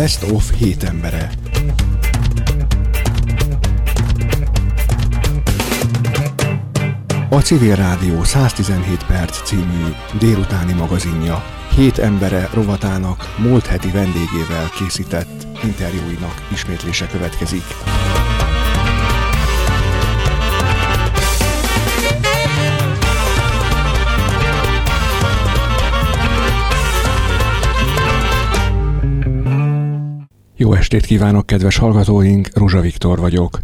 Best of 7 embere. A Civil Rádió 117 perc című délutáni magazinja 7 embere rovatának múlt heti vendégével készített interjúinak ismétlése következik. Estét kívánok, kedves hallgatóink! Ruzsa Viktor vagyok.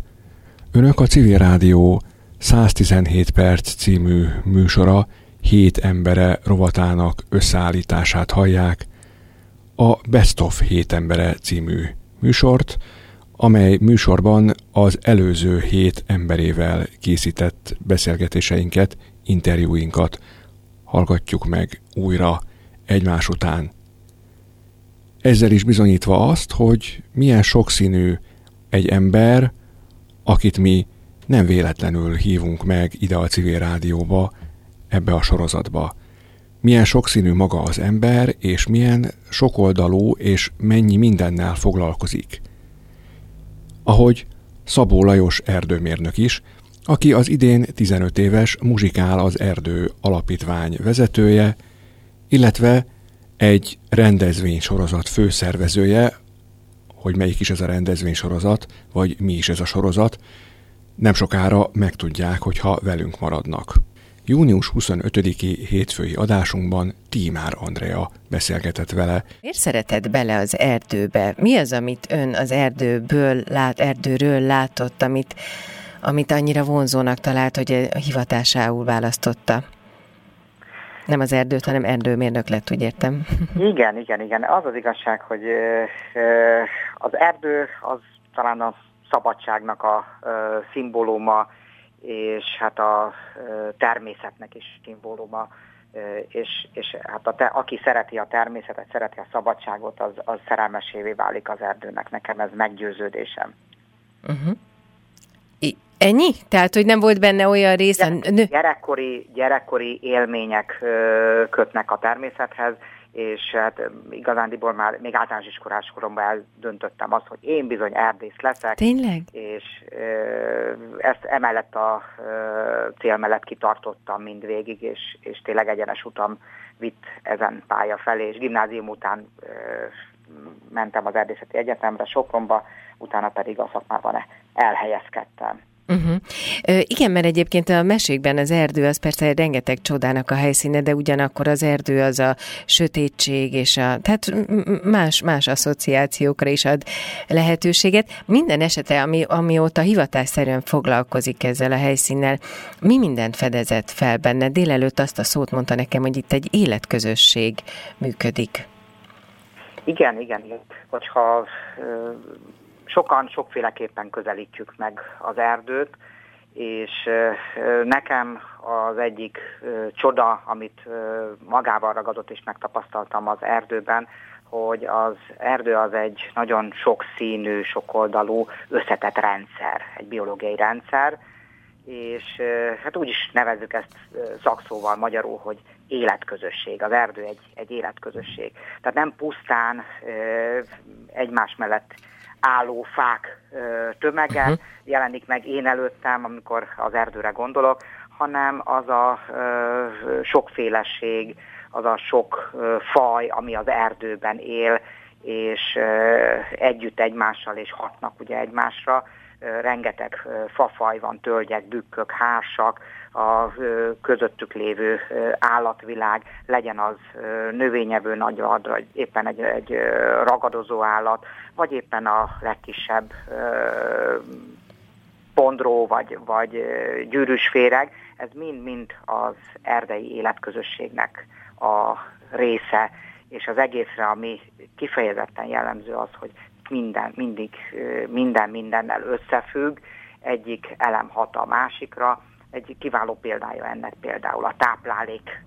Önök a Civil Rádió 117 perc című műsora 7 embere rovatának összeállítását hallják, a Best of 7 embere című műsort, amely műsorban az előző hét emberével készített beszélgetéseinket, interjúinkat hallgatjuk meg újra egymás után. Ezzel is bizonyítva azt, hogy milyen sokszínű egy ember, akit mi nem véletlenül hívunk meg ide a civil rádióba, ebbe a sorozatba. Milyen sokszínű maga az ember, és milyen sokoldalú és mennyi mindennel foglalkozik. Ahogy Szabó Lajos erdőmérnök is, aki az idén 15 éves Muzsikál az Erdő alapítvány vezetője, illetve egy rendezvénysorozat főszervezője, hogy melyik is ez a rendezvénysorozat, vagy mi is ez a sorozat, nem sokára megtudják, hogyha velünk maradnak. Június 25-i hétfői adásunkban Tímár Andrea beszélgetett vele. Miért szeretett bele az erdőbe? Mi az, amit ön az erdőből lát, erdőről látott, amit, amit annyira vonzónak talált, hogy a hivatásául választotta? Nem az erdőt, hanem erdőmérnök lett, úgy értem. Igen, igen, igen. Az az igazság, hogy az erdő az talán a szabadságnak a szimbóluma, és hát a természetnek is szimbóluma, és, és hát a te, aki szereti a természetet, szereti a szabadságot, az, az szerelmesévé válik az erdőnek. Nekem ez meggyőződésem. Uh-huh. Ennyi? Tehát, hogy nem volt benne olyan rész? Gyerek, gyerekkori, gyerekkori élmények kötnek a természethez, és hát igazándiból már még általános iskolás koromban eldöntöttem azt, hogy én bizony erdész leszek. Tényleg? És ezt emellett a cél mellett kitartottam mindvégig, és, és tényleg egyenes utam vitt ezen pálya felé, és gimnázium után mentem az erdészeti egyetemre Sopronba, utána pedig a szakmában elhelyezkedtem. Uh-huh. Igen, mert egyébként a mesékben az erdő az persze rengeteg csodának a helyszíne, de ugyanakkor az erdő az a sötétség és a, tehát más, más asszociációkra is ad lehetőséget. Minden esetre, ami, amióta hivatásszerűen foglalkozik ezzel a helyszínnel, mi mindent fedezett fel benne? Délelőtt azt a szót mondta nekem, hogy itt egy életközösség működik. Igen, igen. Hogyha sokan sokféleképpen közelítjük meg az erdőt, és nekem az egyik csoda, amit magával ragadott és megtapasztaltam az erdőben, hogy az erdő az egy nagyon sokszínű, sokoldalú, összetett rendszer, egy biológiai rendszer, és hát úgy is nevezzük ezt szakszóval magyarul, hogy életközösség. Az erdő egy, egy életközösség. Tehát nem pusztán egymás mellett álló fák tömege uh-huh. jelenik meg én előttem, amikor az erdőre gondolok, hanem az a sokféleség, az a sok faj, ami az erdőben él, és együtt egymással és hatnak ugye egymásra. Rengeteg fafaj van, tölgyek, bükkök, hársak, a közöttük lévő állatvilág, legyen az növényevő nagyvad, vagy éppen egy, egy ragadozó állat, vagy éppen a legkisebb pondró, vagy, vagy gyűrűsféreg, ez mind-mind az erdei életközösségnek a része, és az egészre, ami kifejezetten jellemző az, hogy minden, mindig minden mindennel összefügg, egyik elem hat a másikra, egy kiváló példája ennek például a táplálék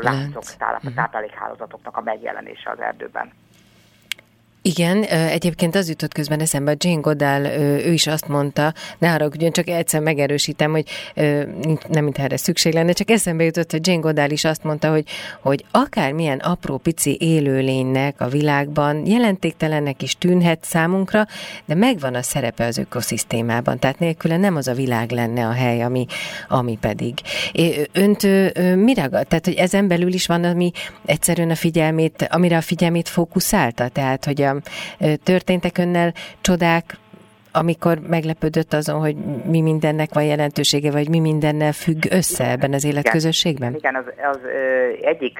láncok, a mhm. táplálékhálózatoknak a megjelenése az erdőben. Igen, egyébként az jutott közben eszembe, Jane Goodall, ő is azt mondta, ne haragudjon, csak egyszer megerősítem, hogy nem mint erre szükség lenne, csak eszembe jutott, hogy Jane Goodall is azt mondta, hogy, hogy akármilyen apró pici élőlénynek a világban jelentéktelennek is tűnhet számunkra, de megvan a szerepe az ökoszisztémában, tehát nélküle nem az a világ lenne a hely, ami, ami pedig. Önt mi ragad? Tehát, hogy ezen belül is van, ami egyszerűen a figyelmét, amire a figyelmét fókuszálta, tehát, hogy a Történtek önnel csodák, amikor meglepődött azon, hogy mi mindennek van jelentősége, vagy mi mindennel függ össze ebben az életközösségben? Igen, az, az egyik,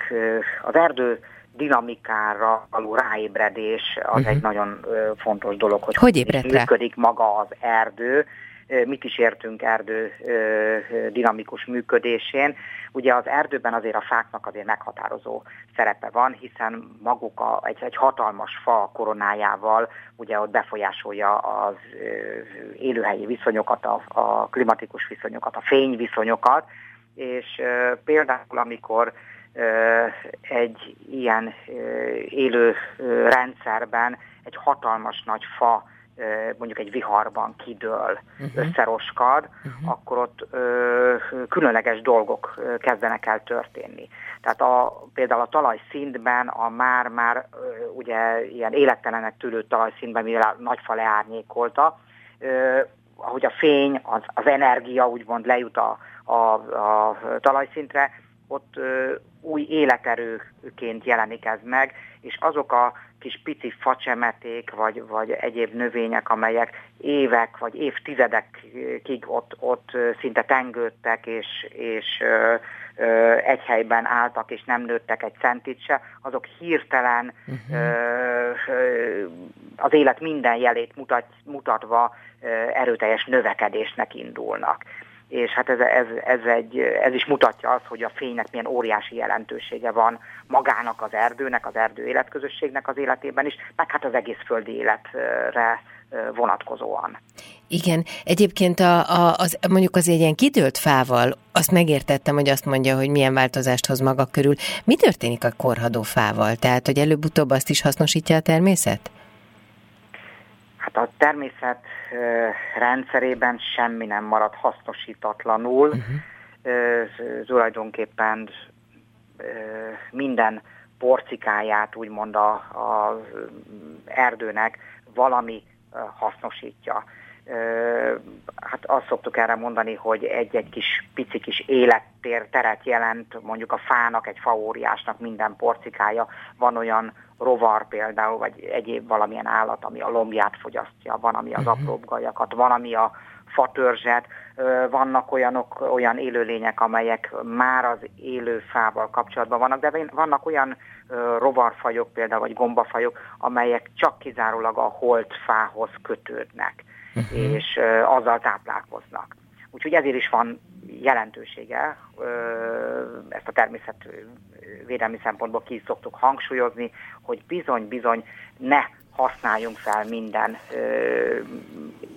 az erdő dinamikára való ráébredés az uh-huh. egy nagyon fontos dolog, hogy hogy ébredt működik maga az erdő, mit is értünk erdő dinamikus működésén. Ugye az erdőben azért a fáknak azért meghatározó szerepe van, hiszen maguk a, egy, egy hatalmas fa koronájával ugye ott befolyásolja az élőhelyi viszonyokat, a, a klimatikus viszonyokat, a fényviszonyokat, és például amikor egy ilyen élő rendszerben egy hatalmas nagy fa mondjuk egy viharban kidől, uh-huh. összeroskad, uh-huh. akkor ott ö, különleges dolgok kezdenek el történni. Tehát a, például a talajszintben a már-már ugye ilyen élettelenek tűrő talajszintben, mivel nagy fa leárnyékolta, ö, ahogy a fény, az, az energia úgymond lejut a, a, a talajszintre, ott ö, új életerőként jelenik ez meg, és azok a kis pici facsemeték, vagy, vagy egyéb növények, amelyek évek vagy évtizedekig ott, ott szinte tengődtek, és, és egy helyben álltak, és nem nőttek egy centit se, azok hirtelen uh-huh. az élet minden jelét mutat, mutatva erőteljes növekedésnek indulnak és hát ez, ez, ez, egy, ez is mutatja azt, hogy a fénynek milyen óriási jelentősége van magának az erdőnek, az erdő életközösségnek az életében is, meg hát az egész földi életre vonatkozóan. Igen, egyébként a, a, az, mondjuk az egy ilyen kitölt fával, azt megértettem, hogy azt mondja, hogy milyen változást hoz maga körül. Mi történik a korhadó fával? Tehát, hogy előbb-utóbb azt is hasznosítja a természet? Hát a természet rendszerében semmi nem marad hasznosítatlanul. Uh-huh. Tulajdonképpen minden porcikáját úgymond a, a erdőnek valami hasznosítja. Hát azt szoktuk erre mondani, hogy egy-egy kis pici kis élettér teret jelent mondjuk a fának, egy faóriásnak minden porcikája. Van olyan rovar például, vagy egyéb valamilyen állat, ami a lombját fogyasztja, van, ami az uh-huh. apróbb gajakat, van, ami a fatörzset, vannak olyanok, olyan élőlények, amelyek már az élő fával kapcsolatban vannak, de vannak olyan rovarfajok például, vagy gombafajok, amelyek csak kizárólag a holt fához kötődnek, uh-huh. és azzal táplálkoznak. Úgyhogy ezért is van jelentősége, ezt a természetvédelmi szempontból ki szoktuk hangsúlyozni, hogy bizony-bizony ne használjunk fel minden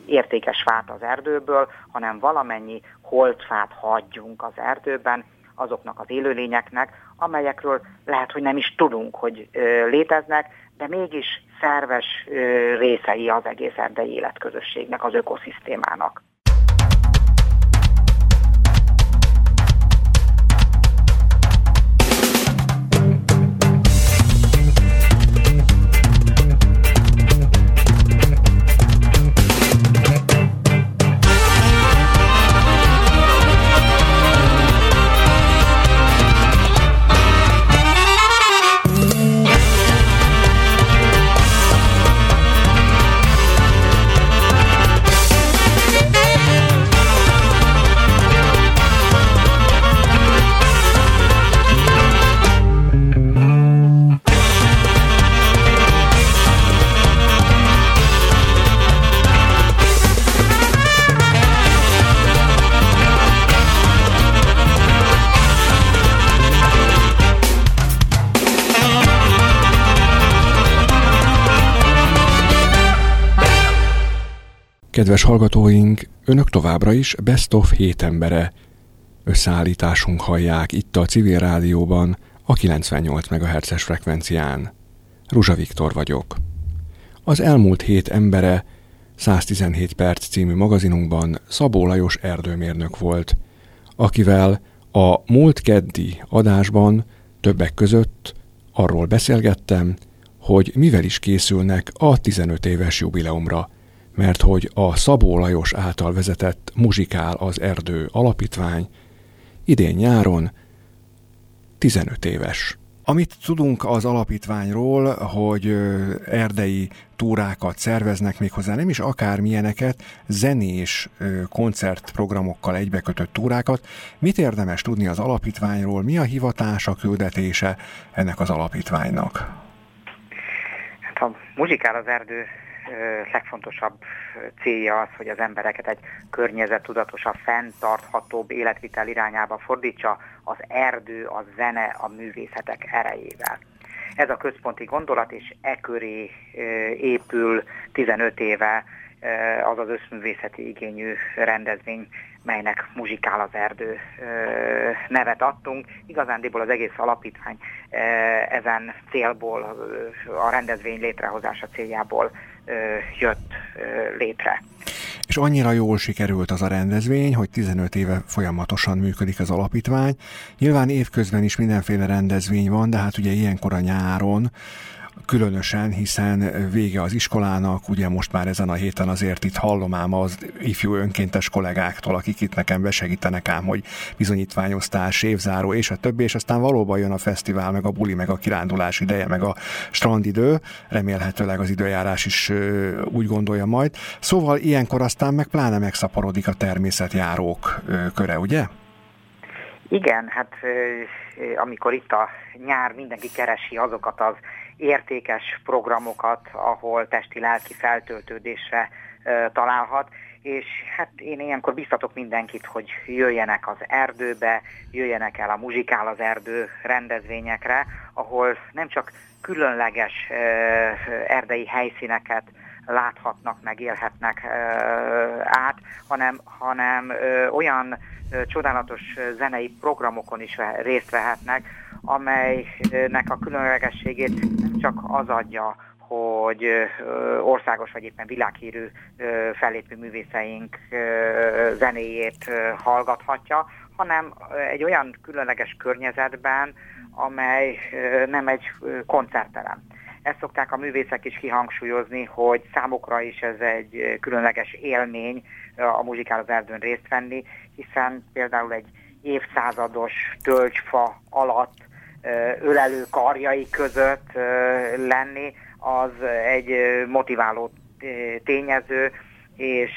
értékes fát az erdőből, hanem valamennyi holtfát hagyjunk az erdőben azoknak az élőlényeknek, amelyekről lehet, hogy nem is tudunk, hogy léteznek, de mégis szerves részei az egész erdei életközösségnek, az ökoszisztémának. Kedves hallgatóink, önök továbbra is Best of 7 embere összeállításunk hallják itt a civil rádióban a 98 MHz-es frekvencián. Ruzsa Viktor vagyok. Az elmúlt hét embere 117 perc című magazinunkban Szabó Lajos erdőmérnök volt, akivel a múlt keddi adásban többek között arról beszélgettem, hogy mivel is készülnek a 15 éves jubileumra, mert hogy a Szabó Lajos által vezetett Muzsikál az Erdő alapítvány idén nyáron 15 éves. Amit tudunk az alapítványról, hogy erdei túrákat szerveznek méghozzá, nem is akármilyeneket, zenés koncertprogramokkal egybekötött túrákat. Mit érdemes tudni az alapítványról, mi a hivatása, küldetése ennek az alapítványnak? Hát a Muzsikál az erdő legfontosabb célja az, hogy az embereket egy környezettudatosabb, fenntarthatóbb életvitel irányába fordítsa az erdő, a zene, a művészetek erejével. Ez a központi gondolat, és e köré épül 15 éve az az összművészeti igényű rendezvény, melynek Muzsikál az erdő nevet adtunk. Igazándiból az egész alapítvány ezen célból, a rendezvény létrehozása céljából jött létre. És annyira jól sikerült az a rendezvény, hogy 15 éve folyamatosan működik az alapítvány. Nyilván évközben is mindenféle rendezvény van, de hát ugye ilyenkor a nyáron különösen, hiszen vége az iskolának, ugye most már ezen a héten azért itt hallom ám az ifjú önkéntes kollégáktól, akik itt nekem besegítenek ám, hogy bizonyítványosztás, évzáró és a többi, és aztán valóban jön a fesztivál, meg a buli, meg a kirándulás ideje, meg a strandidő, remélhetőleg az időjárás is úgy gondolja majd. Szóval ilyenkor aztán meg pláne megszaporodik a természetjárók köre, ugye? Igen, hát amikor itt a nyár mindenki keresi azokat az értékes programokat, ahol testi-lelki feltöltődésre találhat, és hát én ilyenkor biztatok mindenkit, hogy jöjjenek az erdőbe, jöjjenek el a Muzsikál az erdő rendezvényekre, ahol nem csak különleges erdei helyszíneket láthatnak, megélhetnek át, hanem, hanem olyan csodálatos zenei programokon is részt vehetnek, amelynek a különlegességét nem csak az adja, hogy országos vagy éppen világhírű fellépő művészeink zenéjét hallgathatja, hanem egy olyan különleges környezetben, amely nem egy koncertterem. Ezt szokták a művészek is kihangsúlyozni, hogy számukra is ez egy különleges élmény a muzsikál az erdőn részt venni, hiszen például egy évszázados tölcsfa alatt ölelő karjai között lenni, az egy motiváló tényező, és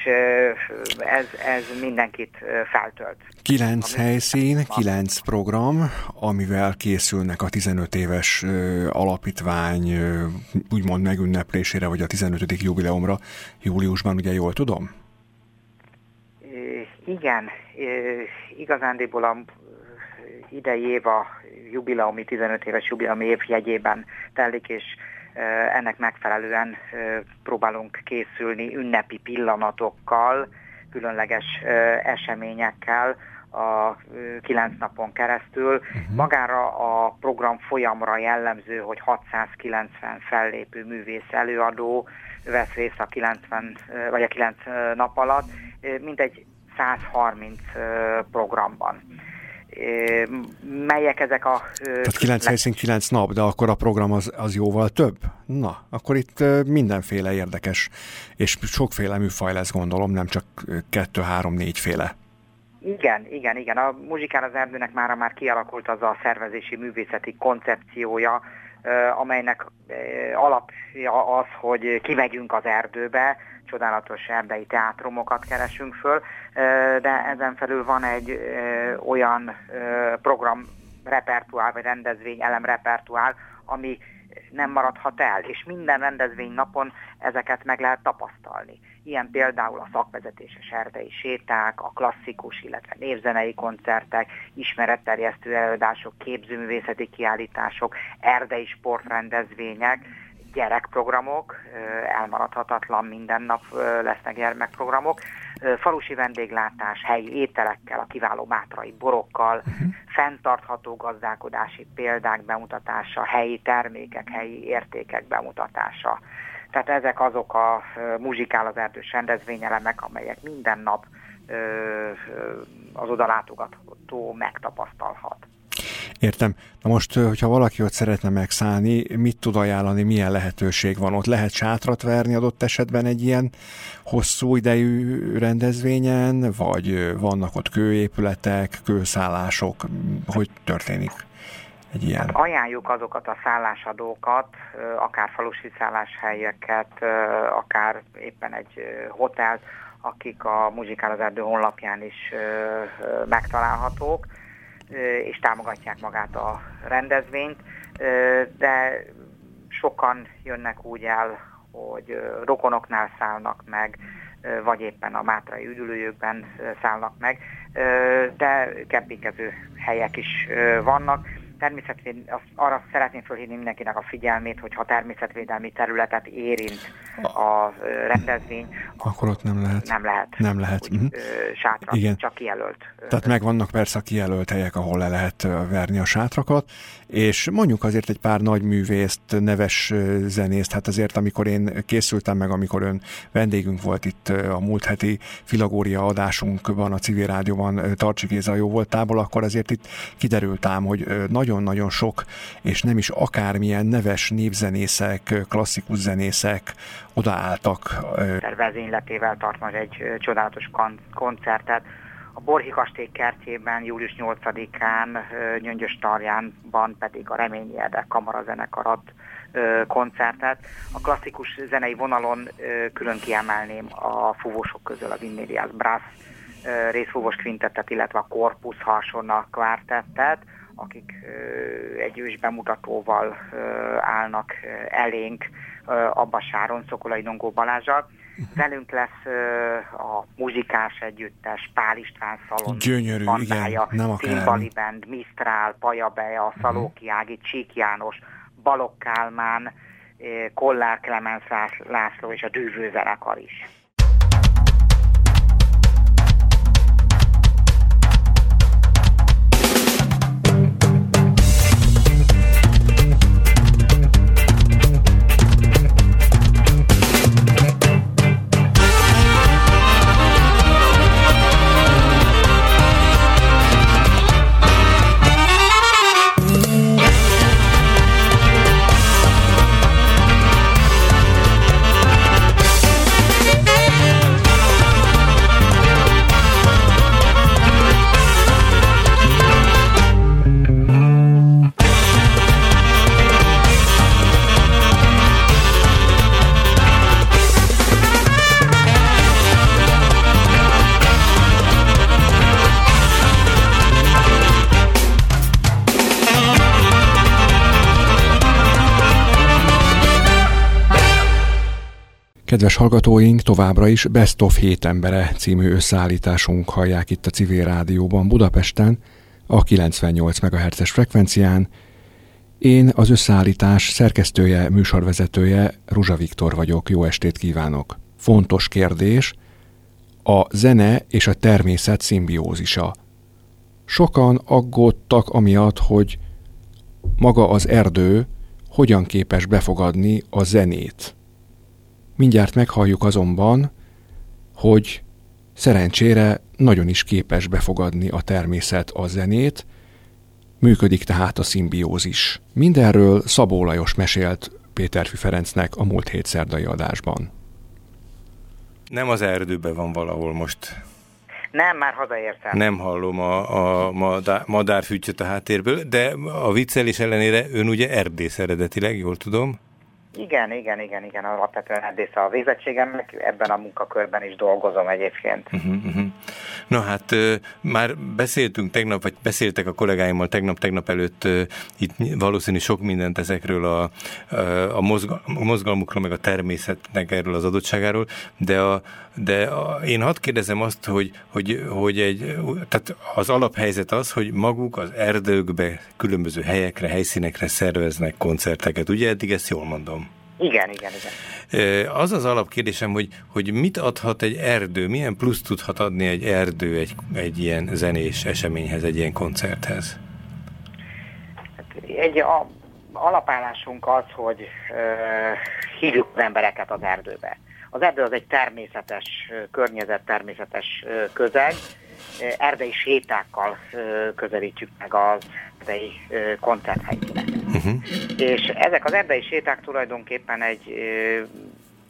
ez, ez mindenkit feltölt. Kilenc helyszín, kilenc program, amivel készülnek a 15 éves alapítvány úgymond megünneplésére, vagy a 15. jubileumra júliusban, ugye jól tudom? Igen, igazándiból a idei év a jubileumi, 15 éves jubileumi év jegyében telik, és ennek megfelelően próbálunk készülni ünnepi pillanatokkal, különleges eseményekkel a kilenc napon keresztül. Uh-huh. Magára a program folyamra jellemző, hogy 690 fellépő művész előadó vesz részt a 90 vagy a 9 nap alatt, mintegy 130 programban melyek ezek a... Tehát 9 helyszín, 9 nap, de akkor a program az, az jóval több? Na, akkor itt mindenféle érdekes, és sokféle műfaj lesz gondolom, nem csak kettő, három, négyféle. Igen, igen, igen. A muzsikán az erdőnek már már kialakult az a szervezési művészeti koncepciója, amelynek alapja az, hogy kimegyünk az erdőbe, csodálatos erdei teátrumokat keresünk föl, de ezen felül van egy olyan program repertoár, vagy rendezvény elem repertoár, ami nem maradhat el, és minden rendezvény napon ezeket meg lehet tapasztalni. Ilyen például a szakvezetéses erdei séták, a klasszikus, illetve névzenei koncertek, ismeretterjesztő előadások, képzőművészeti kiállítások, erdei sportrendezvények, gyerekprogramok, elmaradhatatlan minden nap lesznek gyermekprogramok, falusi vendéglátás, helyi ételekkel, a kiváló mátrai borokkal, uh-huh. fenntartható gazdálkodási példák bemutatása, helyi termékek, helyi értékek bemutatása, Tehát ezek azok a muzsikál az erdős rendezvényelemek, amelyek minden nap az oda látogató megtapasztalhat. Értem. Na most, hogyha valaki ott szeretne megszállni, mit tud ajánlani, milyen lehetőség van ott? Lehet sátrat verni adott esetben egy ilyen hosszú idejű rendezvényen, vagy vannak ott kőépületek, kőszállások? Hogy történik? egy ilyen? Hát ajánljuk azokat a szállásadókat, akár falusi szálláshelyeket, akár éppen egy hotelt, akik a Muzsikál az Erdő honlapján is megtalálhatók, és támogatják magát a rendezvényt, de sokan jönnek úgy el, hogy rokonoknál szállnak meg, vagy éppen a mátrai üdülőjükben szállnak meg, de kempingező helyek is vannak természetvéd, arra szeretném fölhívni mindenkinek a figyelmét, hogy ha természetvédelmi területet érint a rendezvény, akkor ott nem lehet. Nem lehet. Nem lehet. Úgy, uh-huh. Sátra, Igen. csak kijelölt. Tehát megvannak persze a kijelölt helyek, ahol le lehet verni a sátrakat, és mondjuk azért egy pár nagy művészt, neves zenészt, hát azért amikor én készültem meg, amikor ön vendégünk volt itt a múlt heti Filagória adásunkban, a civil rádióban Tartsi Géza jó voltából, akkor azért itt kiderült ám, hogy nagyon nagyon-nagyon sok, és nem is akármilyen neves népzenészek, klasszikus zenészek odaálltak. Vezényletével tart majd egy csodálatos koncertet. A Borhi Kastély kertjében július 8-án Nyöngyös Tarjánban pedig a Reményi Erdek kamarazenekarat koncertet. A klasszikus zenei vonalon külön kiemelném a fúvósok közül az Immedias Brass részfúvós kvintettet, illetve a Corpus Harsona kvártettet, akik egy ős bemutatóval állnak elénk Abba Sáron, Szokolai Dongó Balázsal. Velünk lesz a muzikás együttes, Pál István Szalon, Gyönyörű, bandája, igen, Timbali Band, Mistrál, Pajabeja, mhm. Szalóki Ági, Csík János, Balok Kálmán, Kollár Clemens László és a Dűvő zenekar is. Kedves hallgatóink, továbbra is Best of 7 embere című összeállításunk hallják itt a Civil Rádióban Budapesten, a 98 MHz-es frekvencián. Én az összeállítás szerkesztője, műsorvezetője Ruzsa Viktor vagyok. Jó estét kívánok! Fontos kérdés, a zene és a természet szimbiózisa. Sokan aggódtak amiatt, hogy maga az erdő hogyan képes befogadni a zenét Mindjárt meghalljuk azonban, hogy szerencsére nagyon is képes befogadni a természet a zenét, működik tehát a szimbiózis. Mindenről Szabó Lajos mesélt Péterfi Ferencnek a múlt hét szerdai adásban. Nem az erdőben van valahol most. Nem, már hazaértem. Nem hallom a, a madárfütyöt a háttérből, de a viccelés ellenére ön ugye erdész eredetileg, jól tudom? Igen, igen, igen, igen, alapvetően erdész a végzettségem, ebben a munkakörben is dolgozom egyébként. Uh-huh, uh-huh. Na hát már beszéltünk tegnap, vagy beszéltek a kollégáimmal tegnap-tegnap előtt itt valószínű sok mindent ezekről a, a, mozgal, a mozgalmukról, meg a természetnek erről az adottságáról, de, a, de a, én hadd kérdezem azt, hogy, hogy, hogy egy, tehát az alaphelyzet az, hogy maguk az erdőkbe, különböző helyekre, helyszínekre szerveznek koncerteket. Ugye eddig ezt jól mondom? Igen, igen, igen. Az az alapkérdésem, hogy, hogy mit adhat egy erdő, milyen plusz tudhat adni egy erdő egy, egy ilyen zenés eseményhez, egy ilyen koncerthez? Hát egy, a, alapállásunk az, hogy hívjuk az embereket az erdőbe. Az erdő az egy természetes környezet, természetes közeg. Erdei sétákkal közelítjük meg az erdei koncerthelyszíneket. Uh-huh. És ezek az erdei séták tulajdonképpen egy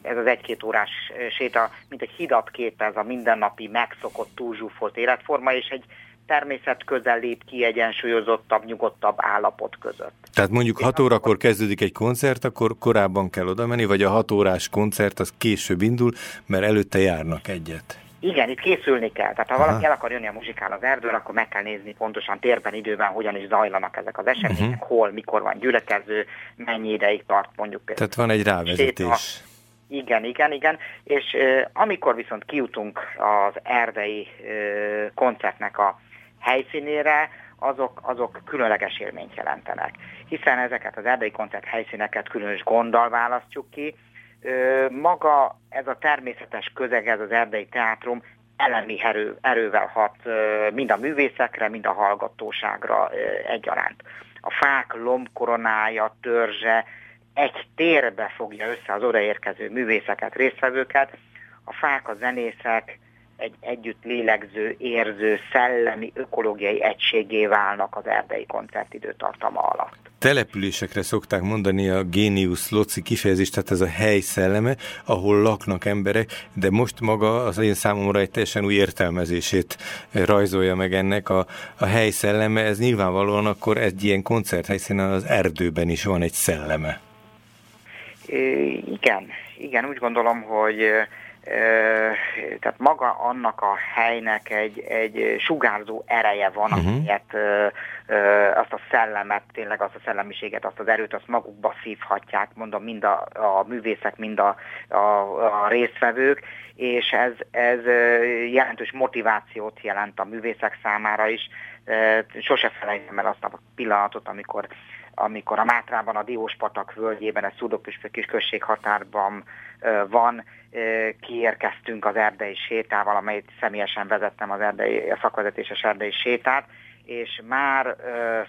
ez az egy-két órás séta, mint egy hidat képez a mindennapi megszokott, túlzsúfolt életforma, és egy természet közelít kiegyensúlyozottabb, nyugodtabb állapot között. Tehát mondjuk 6 órakor kezdődik egy koncert, akkor korábban kell oda menni, vagy a 6 órás koncert az később indul, mert előtte járnak egyet. Igen, itt készülni kell. Tehát ha Aha. valaki el akar jönni a muzsikál az erdőre, akkor meg kell nézni pontosan térben, időben, hogyan is zajlanak ezek az események, uh-huh. hol, mikor van gyülekező, mennyi ideig tart mondjuk. Tehát van egy rávezetés. Séta. Igen, igen, igen. És uh, amikor viszont kijutunk az erdei uh, koncertnek a helyszínére, azok, azok különleges élményt jelentenek. Hiszen ezeket az erdei koncert helyszíneket különös gonddal választjuk ki. Maga ez a természetes közeg, ez az erdei teátrum elemi erő, erővel hat mind a művészekre, mind a hallgatóságra egyaránt. A fák lombkoronája, törzse egy térbe fogja össze az odaérkező művészeket, résztvevőket. A fák, a zenészek, egy együtt lélegző, érző, szellemi, ökológiai egységé válnak az erdei koncertidőtartama alatt. Településekre szokták mondani a génius loci kifejezést, tehát ez a hely szelleme, ahol laknak emberek, de most maga az én számomra egy teljesen új értelmezését rajzolja meg ennek a, a hely szelleme. Ez nyilvánvalóan akkor egy ilyen koncerthelyszínen az erdőben is van egy szelleme. É, igen, igen, úgy gondolom, hogy tehát maga annak a helynek egy, egy sugárzó ereje van, uh-huh. amelyet azt a szellemet, tényleg azt a szellemiséget, azt az erőt, azt magukba szívhatják, mondom, mind a, a művészek, mind a, a, a résztvevők, és ez, ez jelentős motivációt jelent a művészek számára is. Sose felejtem el azt a pillanatot, amikor amikor a Mátrában, a Dióspatak völgyében, egy Szudopüspök kis község határban van, kiérkeztünk az erdei sétával, amelyet személyesen vezettem az erdei, a szakvezetéses erdei sétát, és már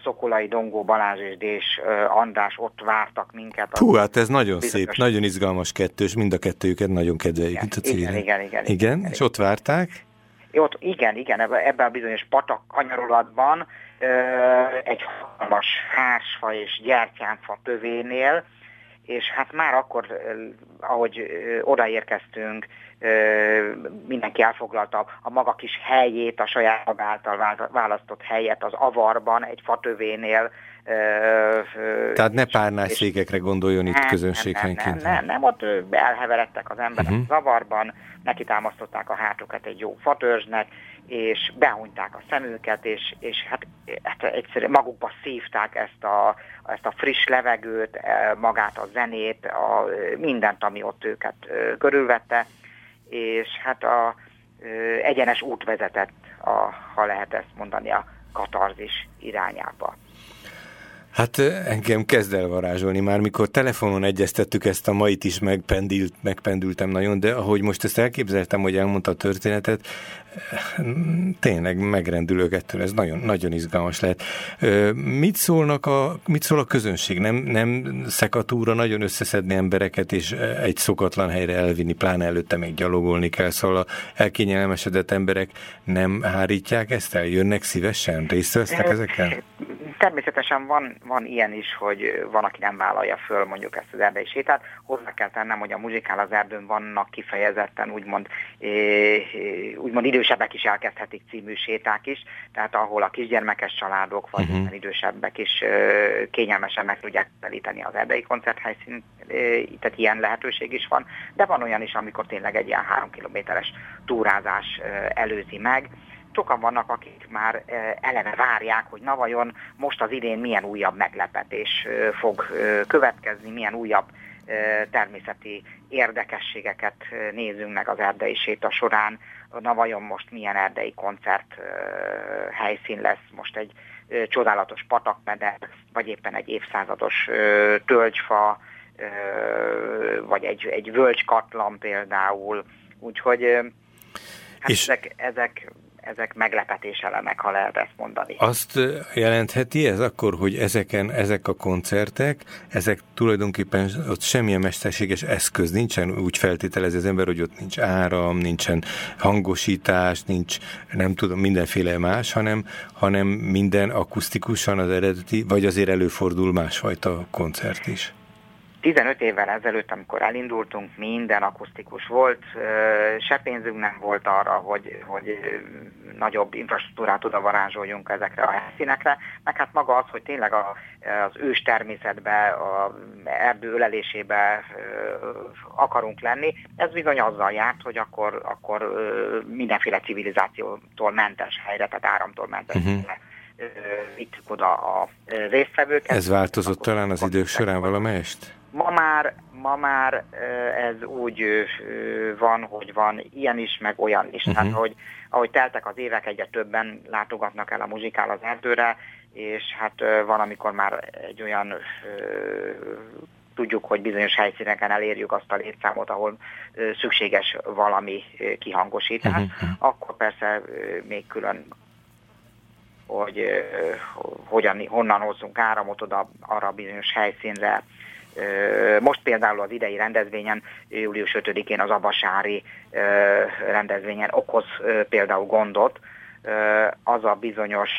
Szokolai, Dongó, Balázs és Dés András ott vártak minket. Hú, hát ez nagyon bizonyos... szép, nagyon izgalmas kettős, mind a kettőjüket nagyon kedveljük igen, itt a igen, igen, igen, igen, igen. és ott várták? Ott, igen, igen, ebben a bizonyos patak kanyarolatban uh, egy hatalmas hásfa és gyertyánfa tövénél, és hát már akkor, ahogy odaérkeztünk, mindenki elfoglalta a maga kis helyét, a saját maga által választott helyet az avarban, egy fatövénél. Tehát ne párnás székekre gondoljon itt közönséghenként. Nem, nem, nem, nem, ott elheveredtek az emberek uh-huh. az avarban, neki támasztották a hátukat egy jó fatörzsnek, és behunyták a szemüket, és, és hát, hát egyszerűen magukba szívták ezt a, ezt a friss levegőt, e, magát a zenét, a, mindent, ami ott őket körülvette, és hát a egyenes út vezetett, a, ha lehet ezt mondani, a katarzis irányába. Hát engem kezd el varázsolni már, mikor telefonon egyeztettük ezt a mait is, megpendült, megpendültem nagyon, de ahogy most ezt elképzeltem, hogy elmondta a történetet, tényleg megrendülök ettől, ez nagyon, nagyon izgalmas lehet. Mit, szólnak a, mit szól a közönség? Nem, nem szekatúra nagyon összeszedni embereket, és egy szokatlan helyre elvinni, pláne előtte még gyalogolni kell, szóval a elkényelmesedett emberek nem hárítják ezt el? Jönnek szívesen? Részt vesznek ezekkel? Természetesen van, van ilyen is, hogy van, aki nem vállalja föl mondjuk ezt az erdei sétát. Hozzá kell tennem, hogy a muzsikál az erdőn vannak kifejezetten úgymond, úgymond idősebbek is elkezdhetik című séták is, tehát ahol a kisgyermekes családok vagy uh-huh. idősebbek is kényelmesen meg tudják telíteni az erdei koncerthelyszínt, tehát ilyen lehetőség is van, de van olyan is, amikor tényleg egy ilyen három kilométeres túrázás előzi meg, sokan vannak, akik már eleve várják, hogy na vajon most az idén milyen újabb meglepetés fog következni, milyen újabb természeti érdekességeket nézünk meg az erdei séta során, na vajon most milyen erdei koncert helyszín lesz, most egy csodálatos patakmeder, vagy éppen egy évszázados tölgyfa, vagy egy, egy völgykatlan például, úgyhogy hát és ezek, ezek ezek meglepetés elemek, ha lehet ezt mondani. Azt jelentheti ez akkor, hogy ezeken, ezek a koncertek, ezek tulajdonképpen ott semmilyen mesterséges eszköz nincsen, úgy feltételezi az ember, hogy ott nincs áram, nincsen hangosítás, nincs nem tudom, mindenféle más, hanem, hanem minden akusztikusan az eredeti, vagy azért előfordul másfajta koncert is. 15 évvel ezelőtt, amikor elindultunk, minden akusztikus volt, se pénzünk nem volt arra, hogy, hogy nagyobb infrastruktúrát oda varázsoljunk ezekre a helyszínekre, meg hát maga az, hogy tényleg a, az ős természetbe, a erdő ölelésébe akarunk lenni, ez bizony azzal járt, hogy akkor, akkor mindenféle civilizációtól mentes helyre, tehát áramtól mentes uh-huh. helyre vittük oda a résztvevőket. Ez változott talán az idők során valamelyest? Ma már, ma már ez úgy van, hogy van ilyen is, meg olyan is. Uh-huh. Tehát, hogy ahogy teltek az évek, egyre többen látogatnak el a muzsikál az erdőre, és hát van, amikor már egy olyan tudjuk, hogy bizonyos helyszíneken elérjük azt a létszámot, ahol szükséges valami kihangosítás, uh-huh. akkor persze még külön hogy hogyan, honnan hozzunk áramot oda arra a bizonyos helyszínre, most például az idei rendezvényen, július 5-én az Abasári rendezvényen okoz például gondot, az a bizonyos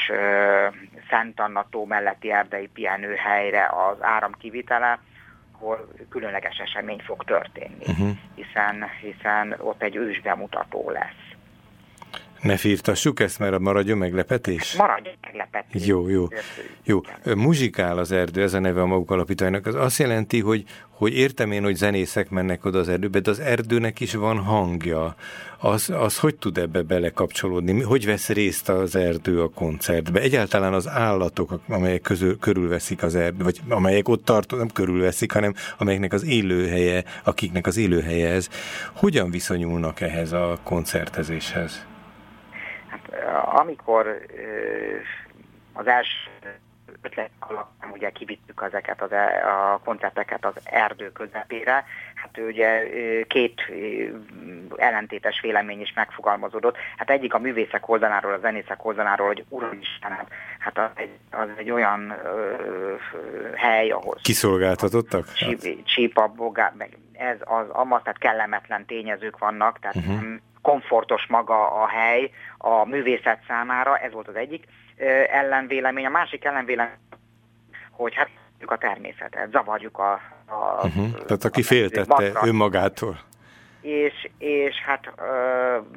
Szent Anna tó melletti erdei pihenőhelyre az áram kivitele, ahol különleges esemény fog történni, uh-huh. hiszen, hiszen ott egy ősbemutató lesz. Ne firtassuk ezt, mert maradjon meglepetés? Maradjon meglepetés. Jó, jó. jó. Muzsikál az erdő, ez a neve a maguk alapítványnak. Az azt jelenti, hogy, hogy értem én, hogy zenészek mennek oda az erdőbe, de az erdőnek is van hangja. Az, az hogy tud ebbe belekapcsolódni? Hogy vesz részt az erdő a koncertbe? Egyáltalán az állatok, amelyek közül, körülveszik az erdő, vagy amelyek ott tartó, nem körülveszik, hanem amelyeknek az élőhelye, akiknek az élőhelye ez, hogyan viszonyulnak ehhez a koncertezéshez? Amikor az első ötlet alapján ugye kivittük ezeket az, e, a koncerteket az erdő közepére, hát ugye két ellentétes vélemény is megfogalmazódott. Hát egyik a művészek oldaláról, a zenészek oldaláról, hogy Isten, hát az egy, az egy olyan ö, hely, ahol... Kiszolgáltatottak? Csípa, bogár, meg ez az, amaz, tehát kellemetlen tényezők vannak, tehát uh-huh. nem komfortos maga a hely a művészet számára, ez volt az egyik ellenvélemény. A másik ellenvélemény, hogy hát a természetet, zavarjuk a... a uh-huh. Tehát aki féltette önmagától. És, és hát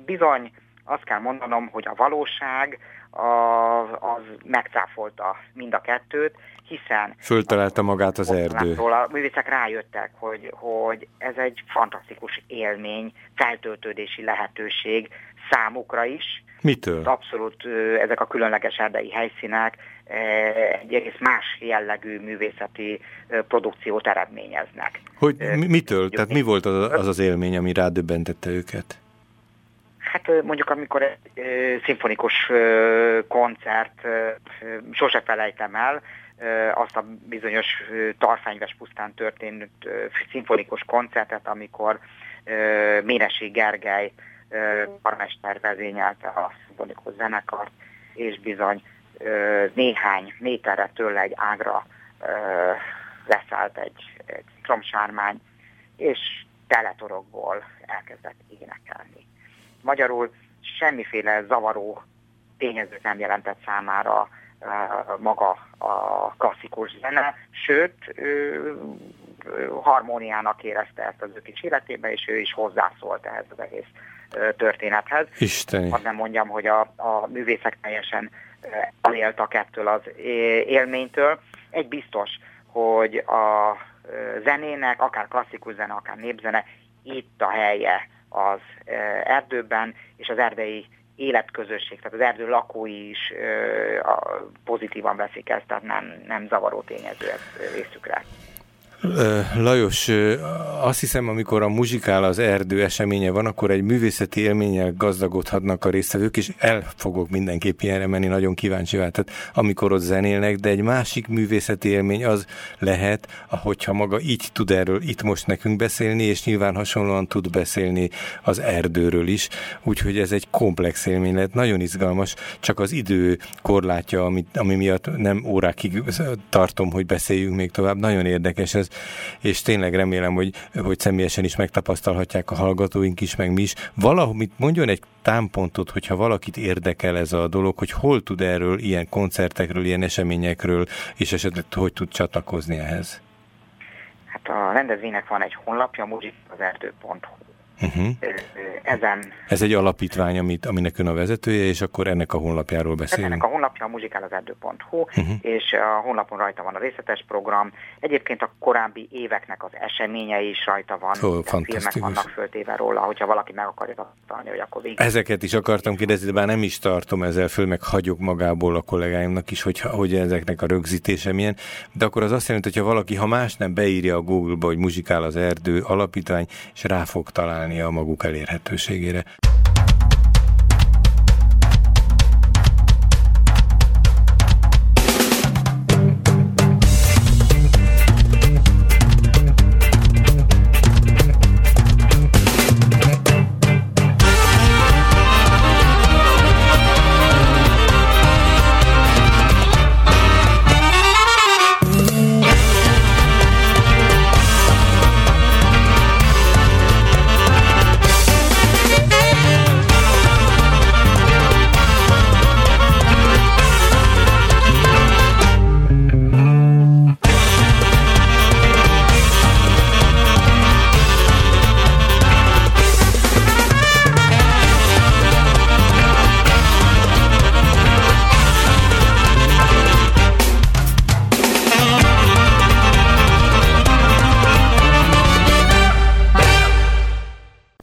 bizony azt kell mondanom, hogy a valóság a, az megcáfolta mind a kettőt, hiszen... Föltalálta magát az erdő. A művészek rájöttek, hogy, hogy ez egy fantasztikus élmény, feltöltődési lehetőség számukra is. Mitől? Abszolút ezek a különleges erdei helyszínek egy egész más jellegű művészeti produkciót eredményeznek. Hogy mitől? Tehát mi volt az az, az élmény, ami rádöbbentette őket? Hát mondjuk, amikor egy szimfonikus koncert, sose felejtem el, azt a bizonyos Tarfányves pusztán történt szimfonikus koncertet, amikor Méresi Gergely karmester vezényelte a szimfonikus zenekart, és bizony néhány méterre tőle egy ágra leszállt egy, egy tromsármány, és teletorokból elkezdett énekelni. Magyarul semmiféle zavaró tényezőt nem jelentett számára maga a klasszikus zene, sőt, harmóniának érezte ezt az ő kis életébe, és ő is hozzászólt ehhez az egész történethez. Isten. Azt nem mondjam, hogy a, a művészek teljesen eléltak ettől az élménytől. Egy biztos, hogy a zenének, akár klasszikus zene, akár népzene, itt a helye az erdőben, és az erdei életközösség, tehát az erdő lakói is pozitívan veszik ezt, tehát nem, nem zavaró tényező ez részükre. Lajos, azt hiszem, amikor a muzsikál az erdő eseménye van, akkor egy művészeti élménnyel gazdagodhatnak a résztvevők, és el fogok mindenképp ilyenre menni, nagyon kíváncsi váltat, amikor ott zenélnek, de egy másik művészeti élmény az lehet, ahogyha maga így tud erről itt most nekünk beszélni, és nyilván hasonlóan tud beszélni az erdőről is, úgyhogy ez egy komplex élmény lehet, nagyon izgalmas, csak az idő korlátja, ami, ami miatt nem órákig tartom, hogy beszéljünk még tovább, nagyon érdekes ez, és tényleg remélem, hogy, hogy személyesen is megtapasztalhatják a hallgatóink is, meg mi is. Valamit mondjon egy támpontot, hogyha valakit érdekel ez a dolog, hogy hol tud erről, ilyen koncertekről, ilyen eseményekről, és esetleg hogy tud csatlakozni ehhez. Hát a rendezvénynek van egy honlapja, muzsikazerdő.hu Uh-huh. Ezen... Ez egy alapítvány, amit, aminek ön a vezetője, és akkor ennek a honlapjáról beszélünk. Ennek a honlapja a muzsikálazerdő.hu, uh-huh. és a honlapon rajta van a részletes program. Egyébként a korábbi éveknek az eseményei is rajta van. Oh, filmek vannak föltéve róla, hogyha valaki meg akarja tartani, hogy akkor végig. Ezeket is akartam kérdezni, de bár nem is tartom ezzel föl, meg hagyok magából a kollégáimnak is, hogy, hogy ezeknek a rögzítése milyen. De akkor az azt jelenti, hogy ha valaki, ha más nem beírja a Google-ba, hogy muzsikál az erdő alapítvány, és rá fog találni a maguk elérhetőségére.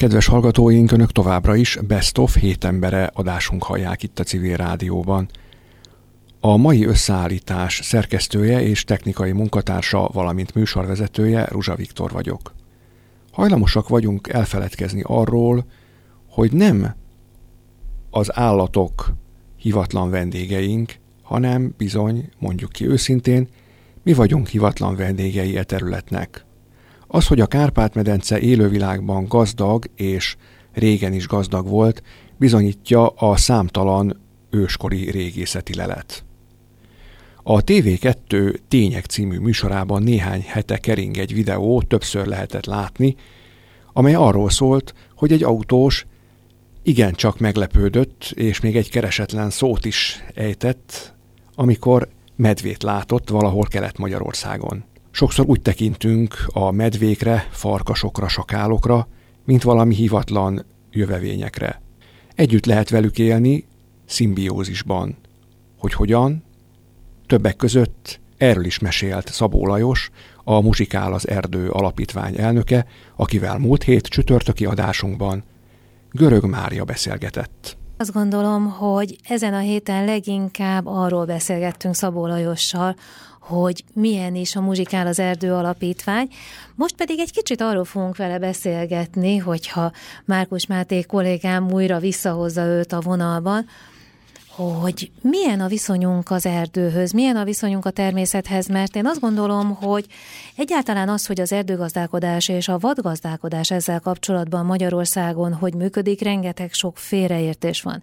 Kedves hallgatóink, Önök továbbra is Best of 7 embere adásunk hallják itt a Civil Rádióban. A mai összeállítás szerkesztője és technikai munkatársa, valamint műsorvezetője Ruzsa Viktor vagyok. Hajlamosak vagyunk elfeledkezni arról, hogy nem az állatok hivatlan vendégeink, hanem bizony, mondjuk ki őszintén, mi vagyunk hivatlan vendégei e területnek. Az, hogy a Kárpát-medence élővilágban gazdag és régen is gazdag volt, bizonyítja a számtalan őskori régészeti lelet. A TV2 Tények című műsorában néhány hete kering egy videó, többször lehetett látni, amely arról szólt, hogy egy autós igencsak meglepődött, és még egy keresetlen szót is ejtett, amikor medvét látott valahol Kelet-Magyarországon. Sokszor úgy tekintünk a medvékre, farkasokra, sakálokra, mint valami hivatlan jövevényekre. Együtt lehet velük élni, szimbiózisban. Hogy hogyan? Többek között erről is mesélt Szabó Lajos, a Muzsikál az Erdő alapítvány elnöke, akivel múlt hét csütörtöki adásunkban Görög Mária beszélgetett. Azt gondolom, hogy ezen a héten leginkább arról beszélgettünk Szabó Lajossal, hogy milyen is a Muzsikál az Erdő Alapítvány. Most pedig egy kicsit arról fogunk vele beszélgetni, hogyha Márkus Máté kollégám újra visszahozza őt a vonalban, hogy milyen a viszonyunk az erdőhöz, milyen a viszonyunk a természethez, mert én azt gondolom, hogy egyáltalán az, hogy az erdőgazdálkodás és a vadgazdálkodás ezzel kapcsolatban Magyarországon hogy működik, rengeteg sok félreértés van.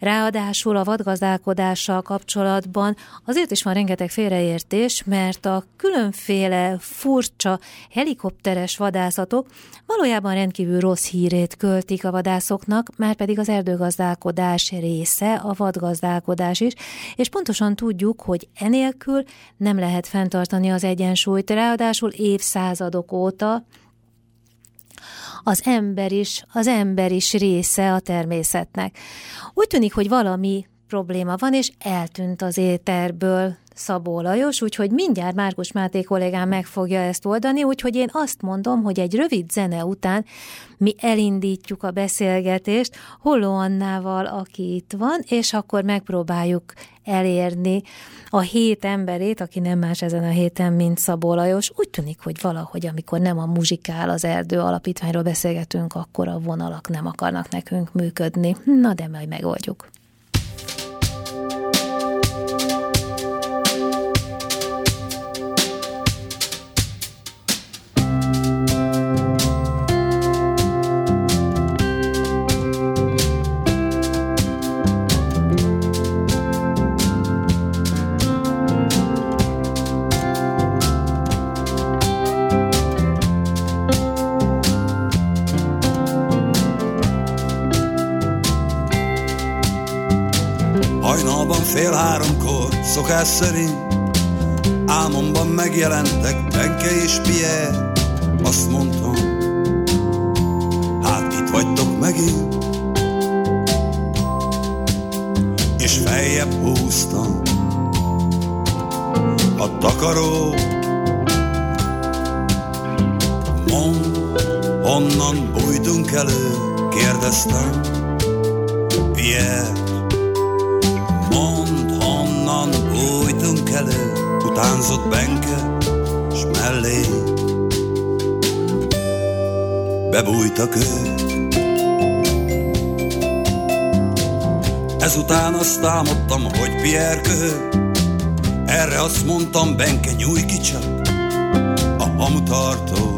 Ráadásul a vadgazdálkodással kapcsolatban azért is van rengeteg félreértés, mert a különféle furcsa helikopteres vadászatok valójában rendkívül rossz hírét költik a vadászoknak, már pedig az erdőgazdálkodás része a vadgazdálkodás is, és pontosan tudjuk, hogy enélkül nem lehet fenntartani az egyensúlyt, ráadásul évszázadok óta az ember is, az ember is része a természetnek. Úgy tűnik, hogy valami probléma van, és eltűnt az éterből Szabó Lajos, úgyhogy mindjárt Márkus Máté kollégám meg fogja ezt oldani, úgyhogy én azt mondom, hogy egy rövid zene után mi elindítjuk a beszélgetést Holló Annával, aki itt van, és akkor megpróbáljuk elérni a hét emberét, aki nem más ezen a héten, mint Szabó Lajos. Úgy tűnik, hogy valahogy, amikor nem a muzsikál az erdő alapítványról beszélgetünk, akkor a vonalak nem akarnak nekünk működni. Na, de majd megoldjuk. Szokás szerint. Álmomban megjelentek Benke és Pierre Azt mondtam Hát itt vagytok megint. És feljebb húztam A takaró Mond, honnan bújtunk elő? Kérdeztem. Pierre elő, utánzott Benke, s mellé bebújtak ők. Ezután azt álmodtam, hogy Pierre köhő, erre azt mondtam, Benke nyújj ki csak a hamutartó